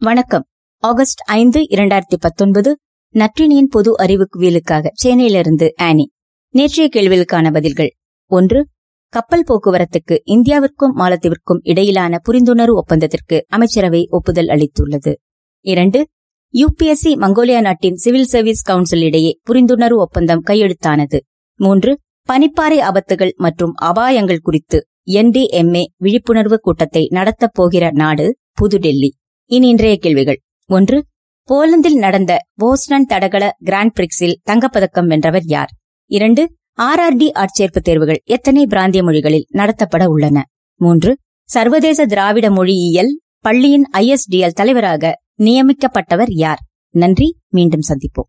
வணக்கம். ஆகஸ்ட் ஐந்து இரண்டாயிரத்தி பத்தொன்பது நற்றினியின் பொது அறிவுக்குவியலுக்காக சென்னையிலிருந்து ஆனி. நேற்றைய கேள்விகளுக்கான பதில்கள். ஒன்று கப்பல் போக்குவரத்துக்கு இந்தியாவிற்கும் மாலத்தீவிற்கும் இடையிலான புரிந்துணர்வு ஒப்பந்தத்திற்கு அமைச்சரவை ஒப்புதல் அளித்துள்ளது. இரண்டு யுபிஎஸ்சி மங்கோலியா நாட்டின் சிவில் சர்வீஸ் கவுன்சில் இடையே புரிந்துணர்வு ஒப்பந்தம் கையெழுத்தானது. மூன்று பனிப்பாறை ஆபத்துகள் மற்றும் அபாயங்கள் குறித்து என்டிஎம்ஏ விழிப்புணர்வு கூட்டத்தை நடத்தப் போகிற நாடு புதுடெல்லி. இனி இன்றைய கேள்விகள். ஒன்று போலந்தில் நடந்த போஸ்டன் தடகள கிராண்ட் பிரிக்ஸில் தங்கப்பதக்கம் வென்றவர் யார்? இரண்டு ஆர்ஆர்டி ஆட்சேர்ப்பு தேர்வுகள் எத்தனை பிராந்திய மொழிகளில் நடத்தப்பட உள்ளன? மூன்று சர்வதேச திராவிட மொழியியல் பள்ளியின் ஐஎஸ்டிஎல் தலைவராக நியமிக்கப்பட்டவர் யார்? நன்றி மீண்டும் சந்திப்போம்.